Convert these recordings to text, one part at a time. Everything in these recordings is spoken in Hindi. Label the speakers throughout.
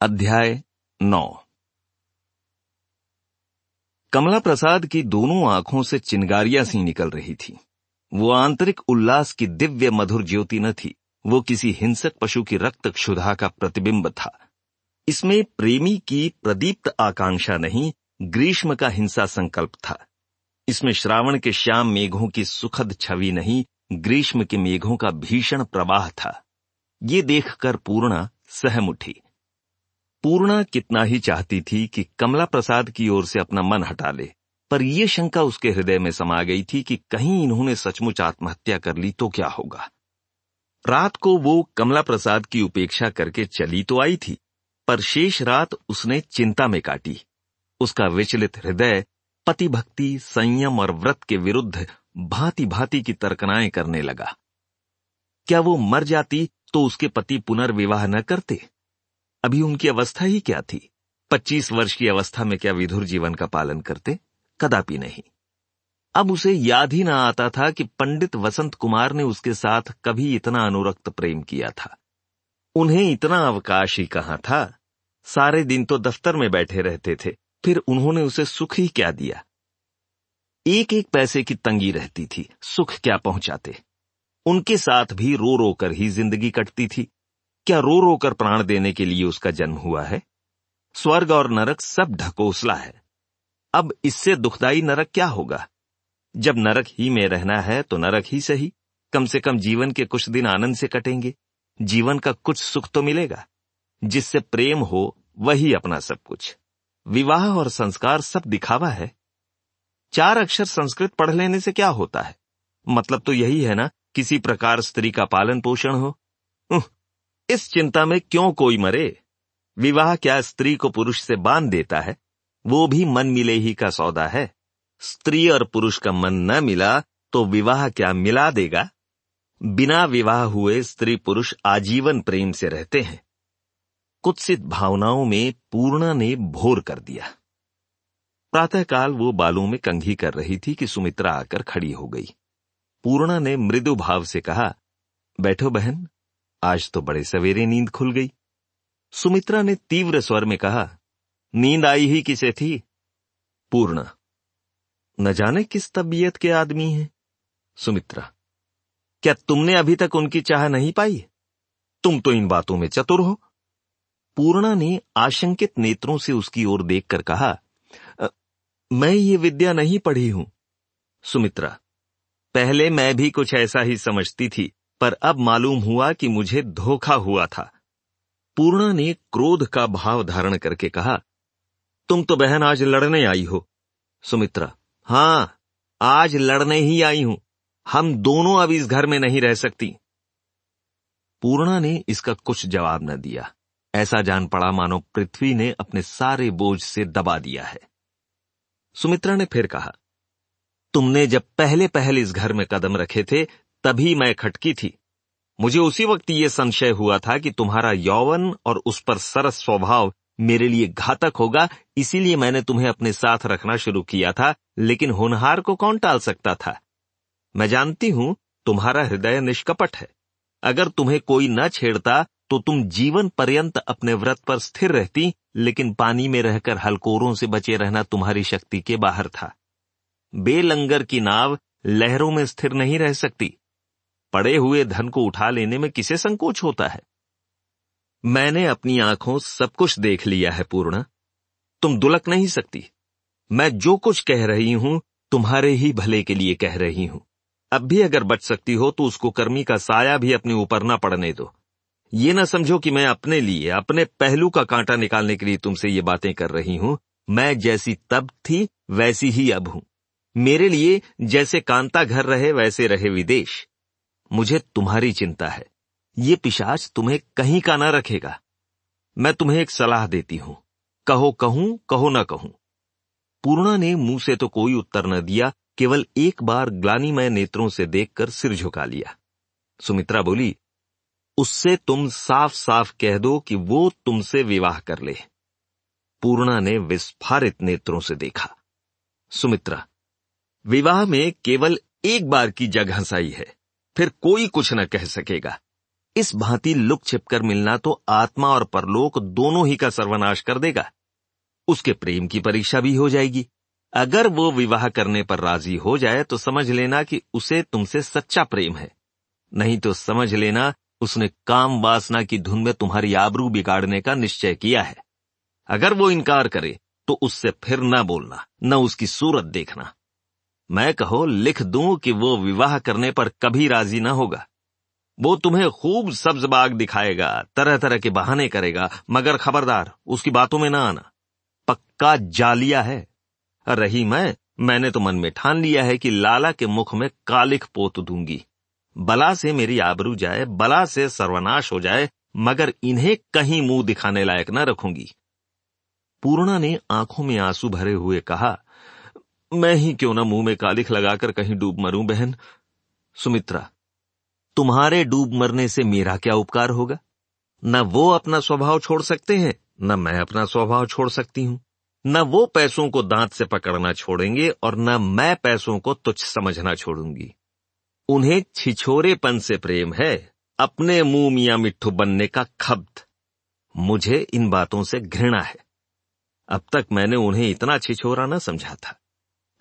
Speaker 1: अध्याय नौ। कमला प्रसाद की दोनों आँखों से चिंगारियाँ सी निकल रही थी। वो आंतरिक उल्लास की दिव्य मधुर ज्योति न थी। वो किसी हिंसक पशु की रक्त क्षुधा का प्रतिबिंब था। इसमें प्रेमी की प्रदीप्त आकांक्षा नहीं, ग्रीष्म का हिंसा संकल्प था। इसमें श्रावण के श्याम मेघों की सुखद छवि नहीं, ग्रीष्म के मेघों का भीषण प्रवाह था। ये देखकर पूर्णा सहम उठी। पूर्णा कितना ही चाहती थी कि कमला प्रसाद की ओर से अपना मन हटा ले, पर यह शंका उसके हृदय में समा गई थी कि कहीं इन्होंने सचमुच आत्महत्या कर ली तो क्या होगा। रात को वो कमला प्रसाद की उपेक्षा करके चली तो आई थी, पर शेष रात उसने चिंता में काटी। उसका विचलित हृदय पति भक्ति संयम और व्रत के विरुद्ध भांति भांति की तर्कनाएँ करने लगा। क्या वो मर जाती तो उसके पति पुनर्विवाह न करते? अभी उनकी अवस्था ही क्या थी? पच्चीस वर्ष की अवस्था में क्या विधुर जीवन का पालन करते? कदापि नहीं। अब उसे याद ही ना आता था कि पंडित वसंत कुमार ने उसके साथ कभी इतना अनुरक्त प्रेम किया था। उन्हें इतना अवकाश ही कहा था? सारे दिन तो दफ्तर में बैठे रहते थे, फिर उन्होंने उसे सुख ही क्या दिया? एक एक पैसे की तंगी रहती थी, सुख क्या पहुंचाते? उनके साथ भी रो रो कर ही ज़िंदगी कटती थी। क्या रो रो कर प्राण देने के लिए उसका जन्म हुआ है? स्वर्ग और नरक सब ढकोसला है। अब इससे दुखदाई नरक क्या होगा? जब नरक ही में रहना है तो नरक ही सही। कम से कम जीवन के कुछ दिन आनंद से कटेंगे। जीवन का कुछ सुख तो मिलेगा। जिससे प्रेम हो, वही अपना सब कुछ। विवाह और संस्कार सब दिखावा है। चार अक्षर संस्कृत पढ़ लेने से क्या होता है? मतलब तो यही है ना, किसी प्रकार स्त्री का पालन पोषण हो इस चिंता में क्यों कोई मरे? विवाह क्या स्त्री को पुरुष से बाँध देता है? वो भी मन मिले ही का सौदा है। स्त्री और पुरुष का मन न मिला तो विवाह क्या मिला देगा? बिना विवाह हुए स्त्री पुरुष आजीवन प्रेम से रहते हैं। कुत्सित भावनाओं में पूर्णा ने भोर कर दिया। प्रातःकाल वो बालों में कंघी कर रही थी कि सुमित्रा आकर खड़ी हो गई। पूर्णा ने मृदु भाव से कहा, बैठो बहन आज तो बड़े सवेरे नींद खुल गई। सुमित्रा ने तीव्र स्वर में कहा, नींद आई ही किसे थी? पूर्ण। न जाने किस तबीयत के आदमी हैं? सुमित्रा। क्या तुमने अभी तक उनकी चाह नहीं पाई? तुम तो इन बातों में चतुर हो। पूर्णा ने आशंकित नेत्रों से उसकी ओर देखकर कहा मैं ये विद्या नहीं पढ़ी हूँ। सुमित्रा, पहले मैं भी कुछ ऐसा ही समझती थी। पर अब मालूम हुआ कि मुझे धोखा हुआ था। पूर्णा ने क्रोध का भाव धारण करके कहा, तुम तो बहन आज लड़ने आई हो, सुमित्रा। हाँ, आज लड़ने ही आई हूँ। हम दोनों अब इस घर में नहीं रह सकती पूर्णा ने इसका कुछ जवाब न दिया। ऐसा जान पड़ा मानो पृथ्वी ने अपने सारे बोझ से दबा दिया है। सुमित्रा ने फिर कहा, तुमने जब पहले पहले इस घर में कदम रखे थे तभी मैं खटकी थी। मुझे उसी वक्त ये संशय हुआ था कि तुम्हारा यौवन और उस पर सरस स्वभाव मेरे लिए घातक होगा, इसीलिए मैंने तुम्हें अपने साथ रखना शुरू किया था, लेकिन होनहार को कौन टाल सकता था? मैं जानती हूँ तुम्हारा हृदय निष्कपट है। अगर तुम्हें कोई न छेड़ता तो तुम जीवन पर्यंत अपने व्रत पर स्थिर रहती, लेकिन पानी में रहकर हलकोरों से बचे रहना तुम्हारी शक्ति के बाहर था। बेलंगर की नाव लहरों में स्थिर नहीं रह सकती। पड़े हुए धन को उठा लेने में किसे संकोच होता है? मैंने अपनी आँखों सब कुछ देख लिया है, पूर्ण। तुम दुलक नहीं सकती। मैं जो कुछ कह रही हूँ, तुम्हारे ही भले के लिए कह रही हूँ। अब भी अगर बच सकती हो तो उसको कर्मी का साया भी अपने ऊपर ना पड़ने दो। ये ना समझो कि मैं अपने लिए, अपने पहलू का कांटा निकालने के लिए तुमसे ये बातें कर रही हूँ। मैं जैसी तब थी, वैसी ही अब हूँ। मेरे लिए जैसे कांता घर रहे, वैसे रहे विदेश। मुझे तुम्हारी चिंता है। ये पिशाच तुम्हें कहीं का ना रखेगा। मैं तुम्हें एक सलाह देती हूँ। कहो कहूँ, कहो ना कहूँ। पूर्णा ने मुँह से तो कोई उत्तर न दिया, केवल एक बार ग्लानीमय नेत्रों से देखकर सिर झुका लिया। सुमित्रा बोली, उससे तुम साफ़ साफ़ कह दो कि वो तुमसे विवाह कर ले। पूर्णा ने विस्फारित नेत्रों से देखा। सुमित्रा, विवाह में केवल एक बार की जग हंसाई है। फिर कोई कुछ न कह सकेगा। इस भांति लुक छिपकर मिलना तो आत्मा और परलोक दोनों ही का सर्वनाश कर देगा। उसके प्रेम की परीक्षा भी हो जाएगी। अगर वो विवाह करने पर राज़ी हो जाए तो समझ लेना कि उसे तुमसे सच्चा प्रेम है। नहीं तो समझ लेना उसने काम वासना की धुन में तुम्हारी आबरू बिगाड़ने का निश्चय किया है। अगर वो इनकार करे तो उससे फिर न बोलना, न उसकी सूरत देखना। मैं कहो, लिख दूँ कि वो विवाह करने पर कभी राज़ी न होगा। वो तुम्हें खूब सब्ज बाग दिखाएगा तरह तरह के बहाने करेगा, मगर खबरदार, उसकी बातों में ना आना। पक्का जालिया है। रही मैं, मैंने तो मन में ठान लिया है कि लाला के मुख में कालिख पोत दूँगी। बला से मेरी आबरू जाए, बला से सर्वनाश हो जाए, मगर इन्हें कहीं मुँह दिखाने लायक न रखूँगी। पूर्णा ने आँखों में आँसू भरे हुए कहा मैं ही क्यों ना मुँह में कालिख लगाकर कहीं डूब मरूं, बहन? सुमित्रा, तुम्हारे डूब मरने से मेरा क्या उपकार होगा? न वो अपना स्वभाव छोड़ सकते हैं, न मैं अपना स्वभाव छोड़ सकती हूँ। न वो पैसों को दांत से पकड़ना छोड़ेंगे और न मैं पैसों को तुच्छ समझना छोड़ूँगी। उन्हें छिछोरेपन से प्रेम है, अपने मुँह मिया मिट्ठू बनने का खब्द। मुझे इन बातों से घृणा है। अब तक मैंने उन्हें इतना छिछोरा न समझा था।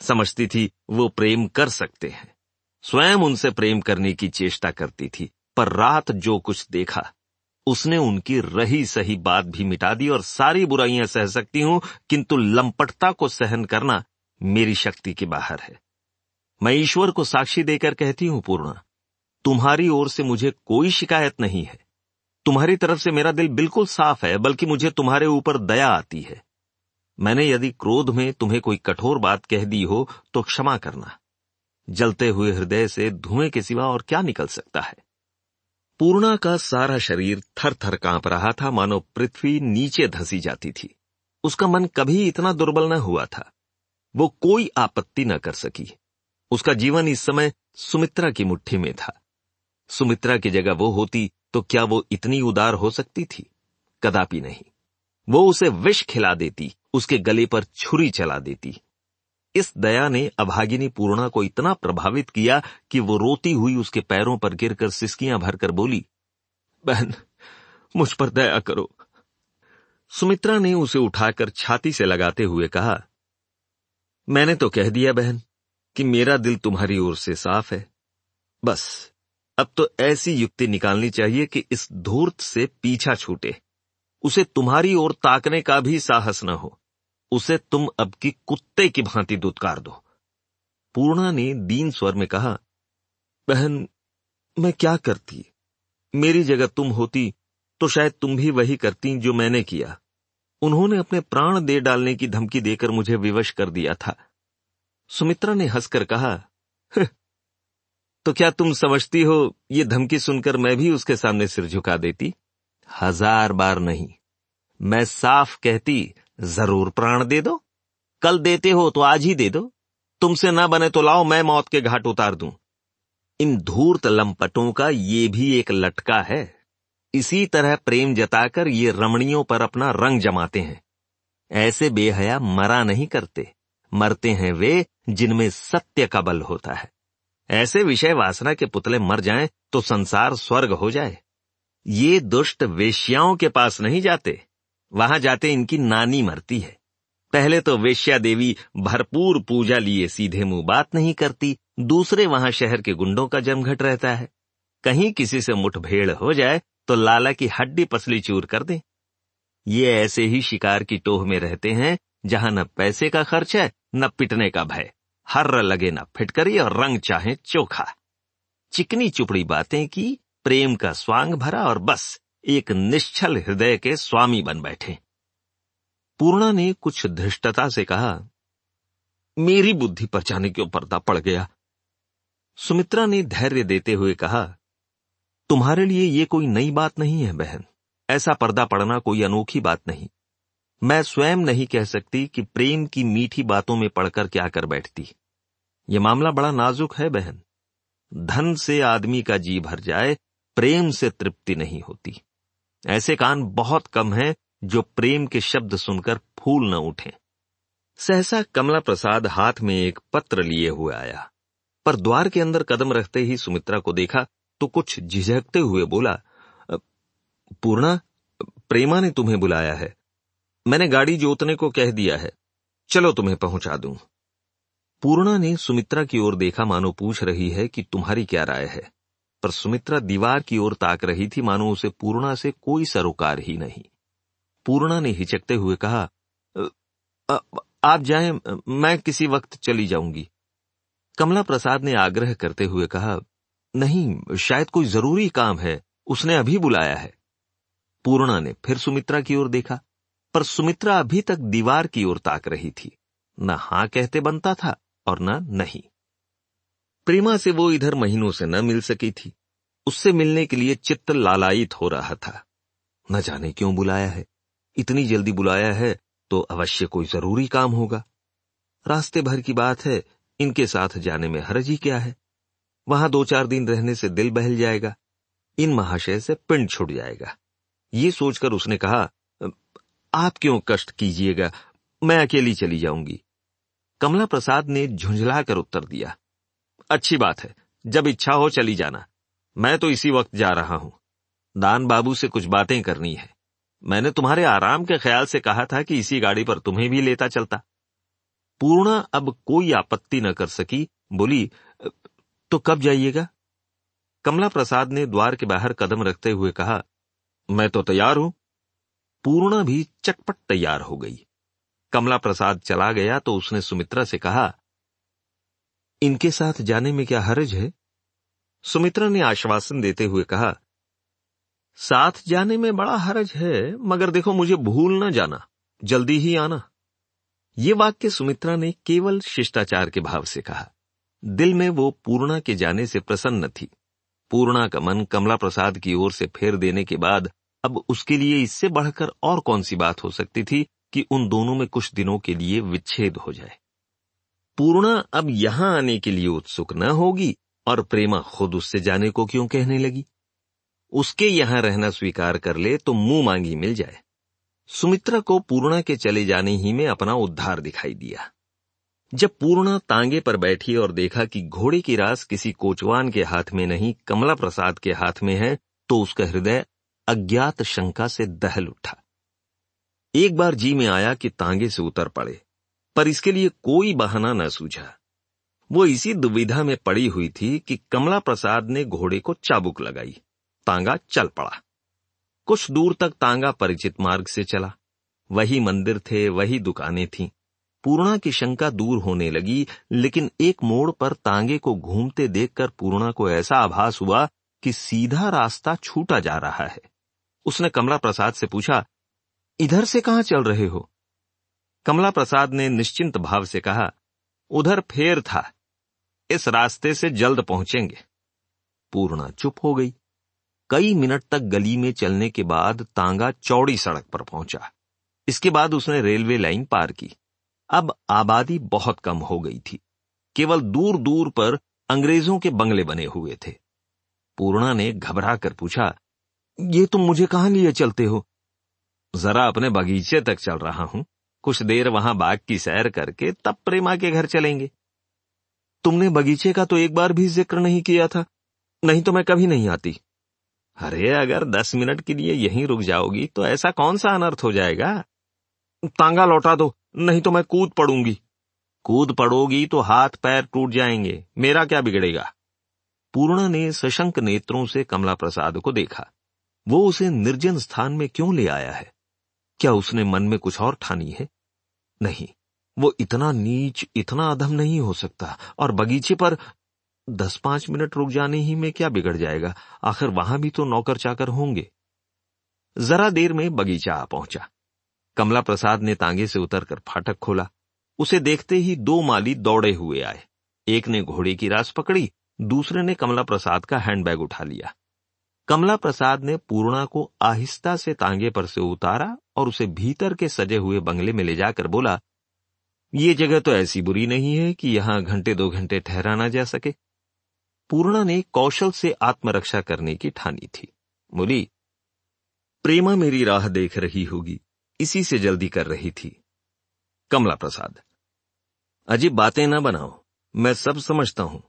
Speaker 1: समझती थी, वो प्रेम कर सकते हैं। स्वयं उनसे प्रेम करने की चेष्टा करती थी, पर रात जो कुछ देखा, उसने उनकी रही सही बात भी मिटा दी और सारी बुराइयाँ सह सकती हूँ, किंतु लंपटता को सहन करना मेरी शक्ति के बाहर है। मैं ईश्वर को साक्षी देकर कहती हूँ, पूर्णा, तुम्हारी ओर से मुझे कोई शिकायत नहीं है। तुम्हारी तरफ़ से मेरा दिल बिल्कुल साफ़ है, बल्कि मुझे तुम्हारे ऊपर दया आती है। मैंने यदि क्रोध में तुम्हें कोई कठोर बात कह दी हो तो क्षमा करना। जलते हुए हृदय से धुएँ के सिवा और क्या निकल सकता है? पूर्णा का सारा शरीर थर थर काँप रहा था, मानो पृथ्वी नीचे धसी जाती थी। उसका मन कभी इतना दुर्बल न हुआ था। वो कोई आपत्ति न कर सकी। उसका जीवन इस समय सुमित्रा की मुट्ठी में था। सुमित्रा की जगह वो होती तो क्या वो इतनी उदार हो सकती थी? कदापि नहीं। वो उसे विष खिला देती उसके गले पर छुरी चला देती। इस दया ने अभागिनी पूर्णा को इतना प्रभावित किया कि वो रोती हुई उसके पैरों पर गिरकर सिस्कियाँ भरकर बोली, बहन, मुझ पर दया करो। सुमित्रा ने उसे उठाकर छाती से लगाते हुए कहा, मैंने तो कह दिया बहन कि मेरा दिल तुम्हारी ओर से साफ़ है। बस, अब तो ऐसी युक्ति निकालनी चाहिए कि इस धूर्त से पीछा छूटे। उसे तुम्हारी ओर ताकने का भी साहस न हो। उसे तुम अब की कुत्ते की भांति दुत्कार दो। पूर्णा ने दीन स्वर में कहा, बहन, मैं क्या करती? मेरी जगह तुम होती तो शायद तुम भी वही करती जो मैंने किया। उन्होंने अपने प्राण दे डालने की धमकी देकर मुझे विवश कर दिया था। सुमित्रा ने हंसकर कहा तो क्या तुम समझती हो, ये धमकी सुनकर मैं भी उसके सामने सिर झुका देती? हज़ार बार नहीं। मैं साफ़ कहती ज़रूर प्राण दे दो। कल देते हो तो आज ही दे दो। तुमसे ना बने तो लाओ, मैं मौत के घाट उतार दूँ। इन धूर्त लंपटों का ये भी एक लटका है। इसी तरह प्रेम जताकर ये रमणियों पर अपना रंग जमाते हैं। ऐसे बेहया मरा नहीं करते। मरते हैं वे जिनमें सत्य का बल होता है। ऐसे विषय वासना के पुतले मर जाएँ तो संसार स्वर्ग हो जाए। ये दुष्ट वेश्याओं के पास नहीं जाते। वहाँ जाते इनकी नानी मरती है। पहले तो वेश्या देवी भरपूर पूजा लिए सीधे मुँह बात नहीं करती, दूसरे वहाँ शहर के गुंडों का जमघट रहता है। कहीं किसी से मुठभेड़ हो जाए तो लाला की हड्डी पसली चूर कर दे। ये ऐसे ही शिकार की टोह में रहते हैं, जहाँ न पैसे का खर्च है, न पिटने का भय। हर्र लगे न फिटकरी और रंग चाहे चोखा। चिकनी चुपड़ी बातें की, प्रेम का स्वांग भरा और बस। एक निश्चल हृदय के स्वामी बन बैठे। पूर्णा ने कुछ धृष्टता से कहा, मेरी बुद्धि पर जाने क्यों पर्दा पड़ गया? सुमित्रा ने धैर्य देते हुए कहा, तुम्हारे लिए ये कोई नई बात नहीं है, बहन। ऐसा पर्दा पड़ना कोई अनोखी बात नहीं। मैं स्वयं नहीं कह सकती कि प्रेम की मीठी बातों में पढ़कर क्या कर बैठती। ये मामला बड़ा नाजुक है, बहन। धन से आदमी का जी भर जाए, प्रेम से तृप्ति नहीं होती। ऐसे कान बहुत कम हैं जो प्रेम के शब्द सुनकर फूल न उठे। सहसा कमला प्रसाद हाथ में एक पत्र लिए हुए आया, पर द्वार के अंदर कदम रखते ही सुमित्रा को देखा तो कुछ झिझकते हुए बोला, पूर्णा, प्रेमा ने तुम्हें बुलाया है। मैंने गाड़ी जोतने को कह दिया है। चलो तुम्हें पहुँचा दूँ। पूर्णा ने सुमित्रा की ओर देखा मानो पूछ रही है कि तुम्हारी क्या राय है। पर सुमित्रा दीवार की ओर ताक रही थी, मानो उसे पूर्णा से कोई सरोकार ही नहीं। पूर्णा ने हिचकते हुए कहा आप जाएँ, मैं किसी वक्त चली जाऊँगी। कमला प्रसाद ने आग्रह करते हुए कहा, नहीं, शायद कोई ज़रूरी काम है, उसने अभी बुलाया है। पूर्णा ने फिर सुमित्रा की ओर देखा, पर सुमित्रा अभी तक दीवार की ओर ताक रही थी। न हाँ कहते बनता था और न नहीं। प्रेमा से वो इधर महीनों से न मिल सकी थी। उससे मिलने के लिए चित्त लालायित हो रहा था। न जाने क्यों बुलाया है। इतनी जल्दी बुलाया है तो अवश्य कोई ज़रूरी काम होगा। रास्ते भर की बात है, इनके साथ जाने में हरज ही क्या है? वहाँ दो चार दिन रहने से दिल बहल जाएगा। इन महाशय से पिंड छुट जाएगा। ये सोचकर उसने कहा, आप क्यों कष्ट कीजिएगा? मैं अकेली चली जाऊँगी। कमला प्रसाद ने झुंझलाकर उत्तर दिया अच्छी बात है, जब इच्छा हो चली जाना। मैं तो इसी वक्त जा रहा हूँ। दान बाबू से कुछ बातें करनी है। मैंने तुम्हारे आराम के ख्याल से कहा था कि इसी गाड़ी पर तुम्हें भी लेता चलता। पूर्णा अब कोई आपत्ति न कर सकी, बोली तो कब जाइएगा? कमला प्रसाद ने द्वार के बाहर कदम रखते हुए कहा, मैं तो तैयार हूँ। पूर्णा भी चटपट तैयार हो गई। कमला प्रसाद चला गया तो उसने सुमित्रा से कहा इनके साथ जाने में क्या हर्ज है? सुमित्रा ने आश्वासन देते हुए कहा, साथ जाने में बड़ा हरज है, मगर देखो मुझे भूल न जाना, जल्दी ही आना। ये वाक्य सुमित्रा ने केवल शिष्टाचार के भाव से कहा। दिल में वो पूर्णा के जाने से प्रसन्न थी। पूर्णा का मन कमला प्रसाद की ओर से फेर देने के बाद अब उसके लिए इससे बढ़कर और कौन सी बात हो सकती थी कि उन दोनों में कुछ दिनों के लिए विच्छेद हो जाए? पूर्णा अब यहाँ आने के लिए उत्सुक न होगी और प्रेमा खुद उससे जाने को क्यों कहने लगी? उसके यहाँ रहना स्वीकार कर ले तो मुँह मांगी मिल जाए। सुमित्रा को पूर्णा के चले जाने ही में अपना उद्धार दिखाई दिया। जब पूर्णा तांगे पर बैठी और देखा कि घोड़े की रास किसी कोचवान के हाथ में नहीं, कमला प्रसाद के हाथ में है तो उसका हृदय अज्ञात शंका से दहल उठा। एक बार जी में आया कि तांगे से उतर पड़े। पर इसके लिए कोई बहाना न सूझा। वो इसी दुविधा में पड़ी हुई थी कि कमला प्रसाद ने घोड़े को चाबुक लगाई। तांगा चल पड़ा। कुछ दूर तक तांगा परिचित मार्ग से चला। वही मंदिर थे, वही दुकानें थीं। पूर्णा की शंका दूर होने लगी, लेकिन एक मोड़ पर तांगे को घूमते देखकर पूर्णा को ऐसा आभास हुआ कि सीधा रास्ता छूटा जा रहा है। उसने कमला प्रसाद से पूछा, इधर से कहाँ चल रहे हो? कमला प्रसाद ने निश्चिंत भाव से कहा, उधर फेर था। इस रास्ते से जल्द पहुँचेंगे। पूर्णा चुप हो गई। कई मिनट तक गली में चलने के बाद तांगा चौड़ी सड़क पर पहुँचा। इसके बाद उसने रेलवे लाइन पार की। अब आबादी बहुत कम हो गई थी। केवल दूर दूर पर अंग्रेज़ों के बंगले बने हुए थे। पूर्णा ने घबरा कर पूछा, ये तुम मुझे कहाँ लिए चलते हो? जरा अपने बगीचे तक चल रहा हूँ। कुछ देर वहाँ बाग की सैर करके तब प्रेमा के घर चलेंगे। तुमने बगीचे का तो एक बार भी ज़िक्र नहीं किया था, नहीं तो मैं कभी नहीं आती। अरे अगर दस मिनट के लिए यहीं रुक जाओगी तो ऐसा कौन सा अनर्थ हो जाएगा? तांगा लौटा दो, नहीं तो मैं कूद पड़ूँगी। कूद पड़ोगी तो हाथ पैर टूट जाएँगे, मेरा क्या बिगड़ेगा? पूर्णा ने सशंक नेत्रों से कमला प्रसाद को देखा। वो उसे निर्जन स्थान में क्यों ले आया है? क्या उसने मन में कुछ और ठानी है? नहीं, वो इतना नीच, इतना अधम नहीं हो सकता, और बगीचे पर दस पाँच मिनट रुक जाने ही में क्या बिगड़ जाएगा? आखिर वहाँ भी तो नौकर चाकर होंगे। जरा देर में बगीचा आ पहुँचा। कमला प्रसाद ने तांगे से उतरकर फाटक खोला। उसे देखते ही दो माली दौड़े हुए आए। एक ने घोड़े की रास पकड़ी, दूसरे ने कमला प्रसाद का हैंडबैग उठा लिया। कमला प्रसाद ने पूर्णा को आहिस्ता से तांगे पर से उतारा और उसे भीतर के सजे हुए बंगले में ले जाकर बोला, ये जगह तो ऐसी बुरी नहीं है कि यहाँ घंटे दो घंटे ठहरा ना जा सके। पूर्णा ने कौशल से आत्मरक्षा करने की ठानी थी। बोली, प्रेमा मेरी राह देख रही होगी, इसी से जल्दी कर रही थी। कमला प्रसाद अजीब बातें ना बनाओ, मैं सब समझता हूँ।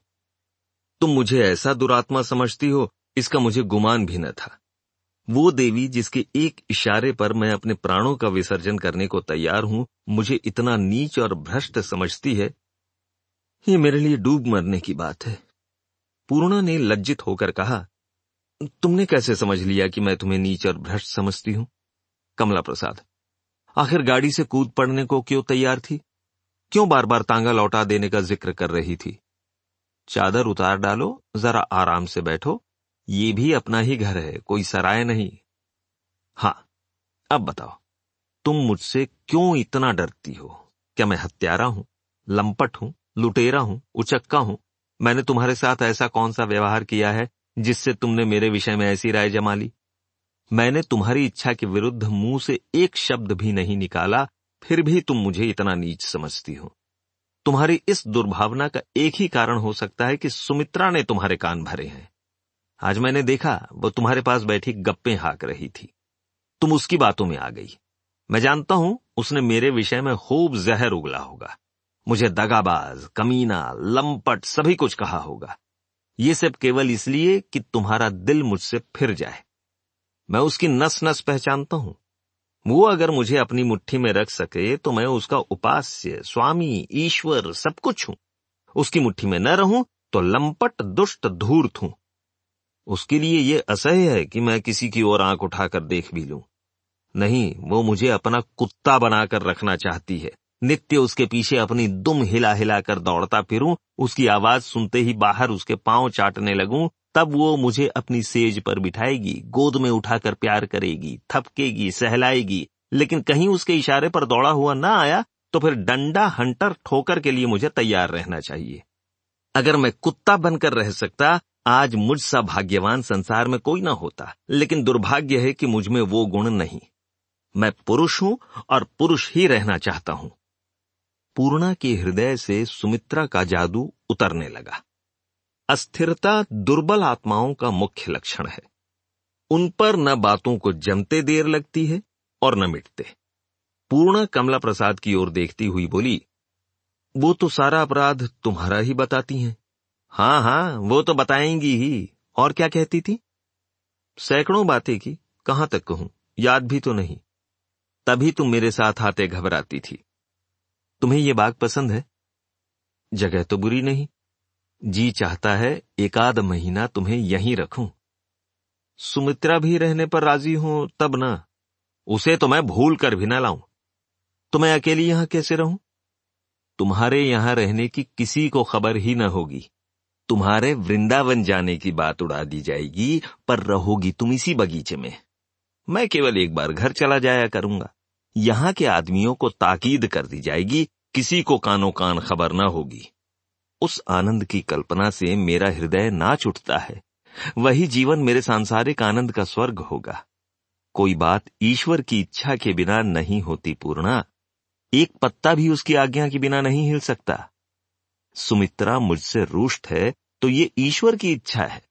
Speaker 1: तुम मुझे ऐसा दुरात्मा समझती हो इसका मुझे गुमान भी न था। वो देवी जिसके एक इशारे पर मैं अपने प्राणों का विसर्जन करने को तैयार हूँ, मुझे इतना नीच और भ्रष्ट समझती है, ये मेरे लिए डूब मरने की बात है। पूर्णा ने लज्जित होकर कहा, तुमने कैसे समझ लिया कि मैं तुम्हें नीच और भ्रष्ट समझती हूँ? कमला प्रसाद आखिर गाड़ी से कूद पड़ने को क्यों तैयार थी? क्यों बार बार तांगा लौटा देने का ज़िक्र कर रही थी? चादर उतार डालो, जरा आराम से बैठो ये भी अपना ही घर है, कोई सराय नहीं। हाँ अब बताओ, तुम मुझसे क्यों इतना डरती हो? क्या मैं हत्यारा हूँ, लंपट हूँ, लुटेरा हूँ, उचक्का हूँ? मैंने तुम्हारे साथ ऐसा कौन सा व्यवहार किया है जिससे तुमने मेरे विषय में ऐसी राय जमा ली? मैंने तुम्हारी इच्छा के विरुद्ध मुँह से एक शब्द भी नहीं निकाला, फिर भी तुम मुझे इतना नीच समझती हो। तुम्हारी इस दुर्भावना का एक ही कारण हो सकता है कि सुमित्रा ने तुम्हारे कान भरे हैं। आज मैंने देखा, वो तुम्हारे पास बैठी गप्पे हाक रही थी। तुम उसकी बातों में आ गई। मैं जानता हूँ, उसने मेरे विषय में खूब जहर उगला होगा। मुझे दगाबाज, कमीना, लंपट, सभी कुछ कहा होगा। ये सब केवल इसलिए कि तुम्हारा दिल मुझसे फिर जाए। मैं उसकी नस नस पहचानता हूँ। वो अगर मुझे अपनी मुट्ठी में रख सके तो मैं उसका उपास्य, स्वामी, ईश्वर, सब कुछ हूँ। उसकी मुट्ठी में न रहूँ तो लंपट, दुष्ट, धूर्त हूँ। उसके लिए ये असह्य है कि मैं किसी की ओर आँख उठाकर देख भी लूँ। नहीं, वो मुझे अपना कुत्ता बनाकर रखना चाहती है। नित्य उसके पीछे अपनी दुम हिला हिला कर दौड़ता फिरूं, उसकी आवाज़ सुनते ही बाहर उसके पाँव चाटने लगूं, तब वो मुझे अपनी सेज पर बिठाएगी, गोद में उठाकर प्यार करेगी, थपकेगी, सहलाएगी। लेकिन कहीं उसके इशारे पर दौड़ा हुआ ना आया तो फिर डंडा हंटर ठोकर के लिए मुझे तैयार रहना चाहिए। अगर मैं कुत्ता बनकर रह सकता, आज मुझ सा भाग्यवान संसार में कोई ना होता। लेकिन दुर्भाग्य है कि मुझमें वो गुण नहीं। मैं पुरुष हूँ और पुरुष ही रहना चाहता हूँ। पूर्णा के हृदय से सुमित्रा का जादू उतरने लगा। अस्थिरता दुर्बल आत्माओं का मुख्य लक्षण है। उन पर न बातों को जमते देर लगती है और न मिटते। पूर्णा कमला प्रसाद की ओर देखती हुई बोली वो तो सारा अपराध तुम्हारा ही बताती हैं। हाँ हाँ वो तो बताएँगी ही। और क्या कहती थी? सैकड़ों बातें की, कहाँ तक कहूँ? याद भी तो नहीं। तभी तुम मेरे साथ आते घबराती थी। तुम्हें ये बाग पसंद है? जगह तो बुरी नहीं। जी चाहता है एकाध महीना तुम्हें यहीं रखूँ। सुमित्रा भी रहने पर राज़ी हूँ तब ना। उसे तो मैं भूल कर भी ना लाऊं। तो मैं अकेली यहाँ कैसे रहूँ? तुम्हारे यहाँ रहने की किसी को खबर ही न होगी। तुम्हारे वृंदावन जाने की बात उड़ा दी जाएगी, पर रहोगी तुम इसी बगीचे में। मैं केवल एक बार घर चला जाया करूँगा। यहाँ के आदमियों को ताकीद कर दी जाएगी, किसी को कानो कान खबर न होगी। उस आनंद की कल्पना से मेरा हृदय नाच उठता है। वही जीवन मेरे सांसारिक आनंद का स्वर्ग होगा। कोई बात ईश्वर की इच्छा के बिना नहीं होती पूर्णा एक पत्ता भी उसकी आज्ञा के बिना नहीं हिल सकता। सुमित्रा मुझसे रुष्ट है तो ये ईश्वर की इच्छा है।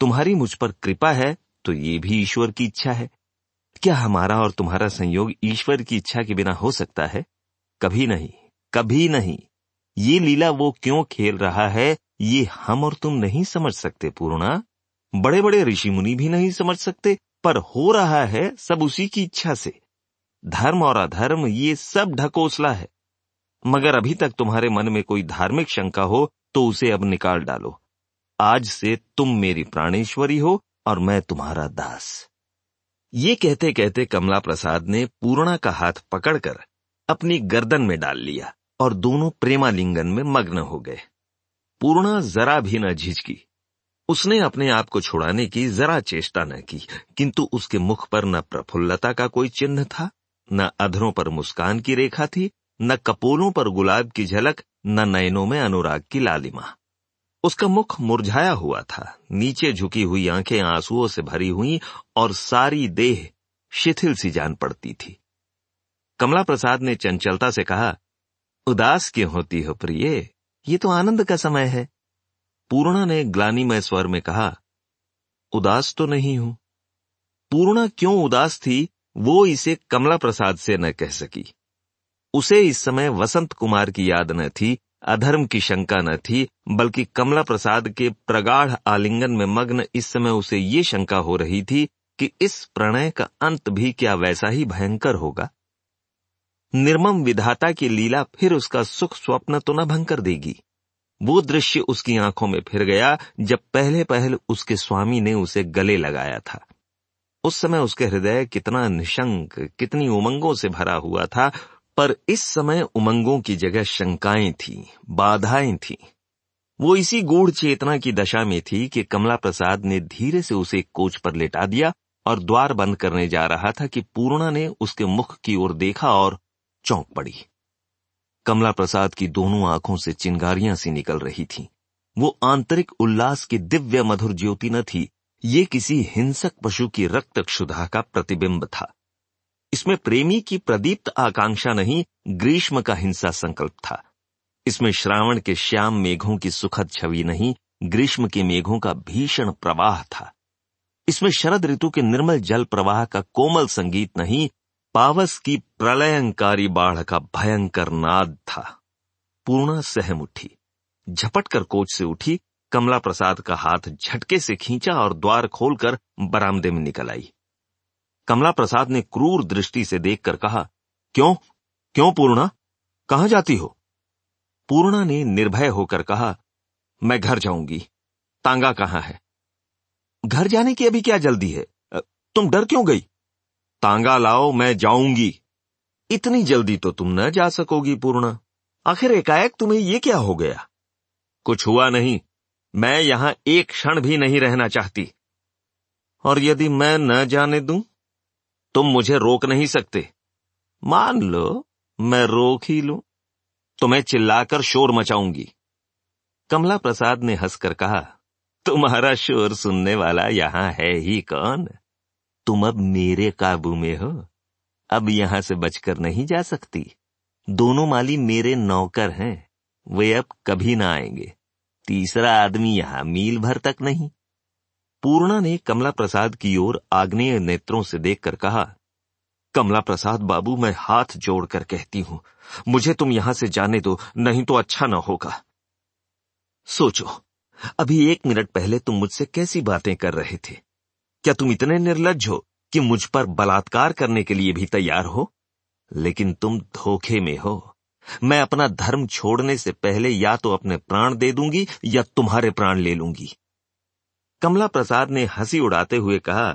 Speaker 1: तुम्हारी मुझ पर कृपा है तो ये भी ईश्वर की इच्छा है। क्या हमारा और तुम्हारा संयोग ईश्वर की इच्छा के बिना हो सकता है? कभी नहीं कभी नहीं। ये लीला वो क्यों खेल रहा है, ये हम और तुम नहीं समझ सकते, पूर्णा। बड़े बड़े ऋषि मुनि भी नहीं समझ सकते, पर हो रहा है सब उसी की इच्छा से। धर्म और अधर्म, ये सब ढकोसला है। मगर अभी तक तुम्हारे मन में कोई धार्मिक शंका हो तो उसे अब निकाल डालो। आज से तुम मेरी प्राणेश्वरी हो और मैं तुम्हारा दास। ये कहते कहते कमला प्रसाद ने पूर्णा का हाथ पकड़कर अपनी गर्दन में डाल लिया और दोनों प्रेमालिंगन में मग्न हो गए। पूर्णा जरा भी न झिझकी। उसने अपने आप को छुड़ाने की जरा चेष्टा न की, किंतु उसके मुख पर न प्रफुल्लता का कोई चिन्ह था। न अधरों पर मुस्कान की रेखा थी, न कपोलों पर गुलाब की झलक, न नयनों में अनुराग की लालिमा। उसका मुख मुरझाया हुआ था, नीचे झुकी हुई आँखें आंसुओं से भरी हुई और सारी देह शिथिल सी जान पड़ती थी। कमला प्रसाद ने चंचलता से कहा, उदास क्यों होती हो प्रिय? ये तो आनंद का समय है। पूर्णा ने ग्लानीमय स्वर में कहा, उदास तो नहीं हूँ। पूर्णा क्यों उदास थी? वो इसे कमला प्रसाद से न कह सकी। उसे इस समय वसंत कुमार की याद न थी, अधर्म की शंका न थी, बल्कि कमला प्रसाद के प्रगाढ़ आलिंगन में मग्न इस समय उसे ये शंका हो रही थी कि इस प्रणय का अंत भी क्या वैसा ही भयंकर होगा। निर्मम विधाता की लीला फिर उसका सुख स्वप्न तो न भंग कर देगी। वो दृश्य उसकी आँखों में फिर गया जब पहले पहल उसके स्वामी ने उसे गले लगाया था। उस समय उसके हृदय कितना निशंक, कितनी उमंगों से भरा हुआ था, पर इस समय उमंगों की जगह शंकाएँ थी, बाधाएँ थी वो इसी गूढ़ चेतना की दशा में थी कि कमला प्रसाद ने धीरे से उसे कोच पर लेटा दिया और द्वार बंद करने जा रहा था कि पूर्णा ने उसके मुख की ओर देखा और चौंक पड़ी कमला प्रसाद की दोनों आँखों से चिंगारियाँ सी निकल रही थीं। वो आंतरिक उल्लास की दिव्य मधुर ज्योति न थी ये किसी हिंसक पशु की रक्त क्षुधा का प्रतिबिंब था। इसमें प्रेमी की प्रदीप्त आकांक्षा नहीं, ग्रीष्म का हिंसा संकल्प था। इसमें श्रावण के श्याम मेघों की सुखद छवि नहीं, ग्रीष्म के मेघों का भीषण प्रवाह था। इसमें शरद ऋतु के निर्मल जल प्रवाह का कोमल संगीत नहीं, पावस की प्रलयंकारी बाढ़ का भयंकर नाद था। पूर्णा सहम उठी झपट कर कोच से उठी कमला प्रसाद का हाथ झटके से खींचा और द्वार खोलकर बरामदे में निकल आई। कमला प्रसाद ने क्रूर दृष्टि से देखकर कहा, क्यों? क्यों पूर्णा? कहाँ जाती हो? पूर्णा ने निर्भय होकर कहा, मैं घर जाऊँगी। तांगा कहाँ है? घर जाने की अभी क्या जल्दी है? तुम डर क्यों गई? तांगा लाओ, मैं जाऊँगी। इतनी जल्दी तो तुम न जा सकोगी पूर्णा। आखिर एकाएक तुम्हें ये क्या हो गया? कुछ हुआ नहीं। मैं यहाँ एक क्षण भी नहीं रहना चाहती। और यदि मैं न जाने दूँ, तुम मुझे रोक नहीं सकते। मान लो, मैं रोक ही लू तो मैं चिल्लाकर शोर मचाऊँगी। कमला प्रसाद ने हंसकर कहा, तुम्हारा शोर सुनने वाला यहाँ है ही कौन? तुम अब मेरे काबू में हो। अब यहाँ से बचकर नहीं जा सकती। दोनों माली मेरे नौकर हैं, वे अब कभी ना आएँगे। तीसरा आदमी यहाँ मील भर तक नहीं। पूर्णा ने कमला प्रसाद की ओर आग्नेय नेत्रों से देखकर कहा कमला प्रसाद बाबू, मैं हाथ जोड़कर कहती हूँ, मुझे तुम यहाँ से जाने दो, नहीं तो अच्छा ना होगा। सोचो, अभी एक मिनट पहले तुम मुझसे कैसी बातें कर रहे थे। क्या तुम इतने निर्लज हो कि मुझ पर बलात्कार करने के लिए भी तैयार हो? लेकिन तुम धोखे में हो। मैं अपना धर्म छोड़ने से पहले या तो अपने प्राण दे दूँगी या तुम्हारे प्राण ले लूँगी। कमला प्रसाद ने हँसी उड़ाते हुए कहा,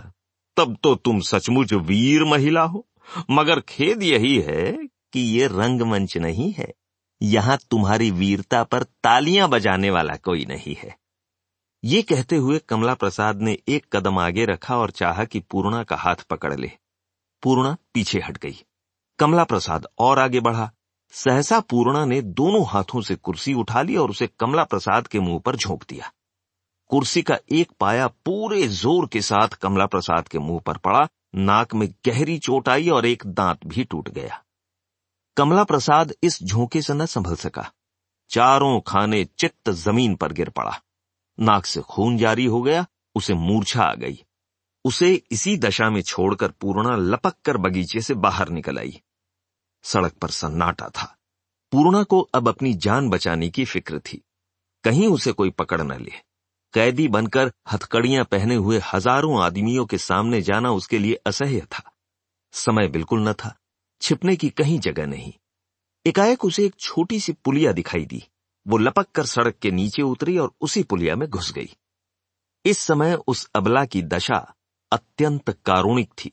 Speaker 1: तब तो तुम सचमुच वीर महिला हो, मगर खेद यही है कि ये रंगमंच नहीं है। यहाँ तुम्हारी वीरता पर तालियाँ बजाने वाला कोई नहीं है। ये कहते हुए कमला प्रसाद ने एक कदम आगे रखा और चाहा कि पूर्णा का हाथ पकड़ ले। पूर्णा पीछे हट गई। कमला प्रसाद और आगे बढ़ा। सहसा पूर्णा ने दोनों हाथों से कुर्सी उठा ली और उसे कमला प्रसाद के मुँह पर झोंक दिया। कुर्सी का एक पाया पूरे ज़ोर के साथ कमला प्रसाद के मुँह पर पड़ा, नाक में गहरी चोट आई और एक दांत भी टूट गया। कमला प्रसाद इस झोंके से न संभल सका। चारों खाने चित्त ज़मीन पर गिर पड़ा। नाक से खून जारी हो गया, उसे मूर्छा आ गई। उसे इसी दशा में छोड़कर पूर्णा लपक कर बगीचे से बाहर निकल आई। सड़क पर सन्नाटा था। पूर्णा को अब अपनी जान बचाने की फ़िक्र थी। कहीं उसे कोई पकड़ न ले। कैदी बनकर हथकड़ियाँ पहने हुए हज़ारों आदमियों के सामने जाना उसके लिए असह्य था। समय बिल्कुल न था। छिपने की कहीं जगह नहीं। एकाएक उसे एक छोटी सी पुलिया दिखाई दी। वो लपक कर सड़क के नीचे उतरी और उसी पुलिया में घुस गई। इस समय उस अबला की दशा अत्यंत कारुणिक थी।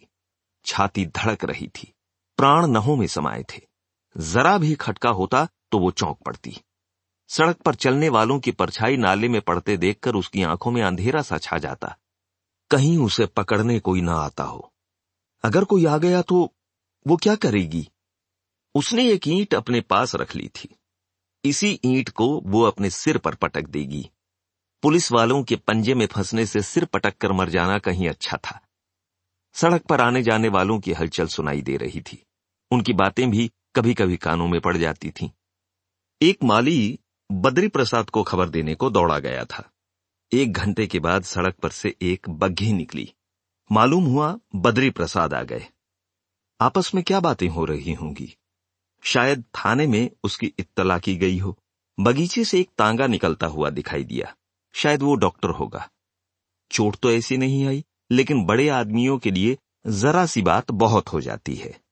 Speaker 1: छाती धड़क रही थी। प्राण नहों में समाये थे। जरा भी खटका होता तो वो चौंक पड़ती। सड़क पर चलने वालों की परछाई नाले में पड़ते देखकर उसकी आँखों में अंधेरा सा छा जाता। कहीं उसे पकड़ने कोई ना आता हो। अगर कोई आ गया तो वो क्या करेगी? उसने एक ईंट अपने पास रख ली थी। इसी ईंट को वो अपने सिर पर पटक देगी। पुलिस वालों के पंजे में फंसने से सिर पटक कर मर जाना कहीं अच्छा था। सड़क पर आने जाने वालों की हलचल सुनाई दे रही थी। उनकी बातें भी कभी कभी कानों में पड़ जाती थीं। एक माली बद्री प्रसाद को खबर देने को दौड़ा गया था। एक घंटे के बाद सड़क पर से एक बग्घी निकली। मालूम हुआ बद्री प्रसाद आ गए। आपस में क्या बातें हो रही होंगी? शायद थाने में उसकी इत्तला की गई हो। बगीचे से एक तांगा निकलता हुआ दिखाई दिया। शायद वो डॉक्टर होगा। चोट तो ऐसी नहीं आई, लेकिन बड़े आदमियों के लिए जरा सी बात बहुत हो जाती है।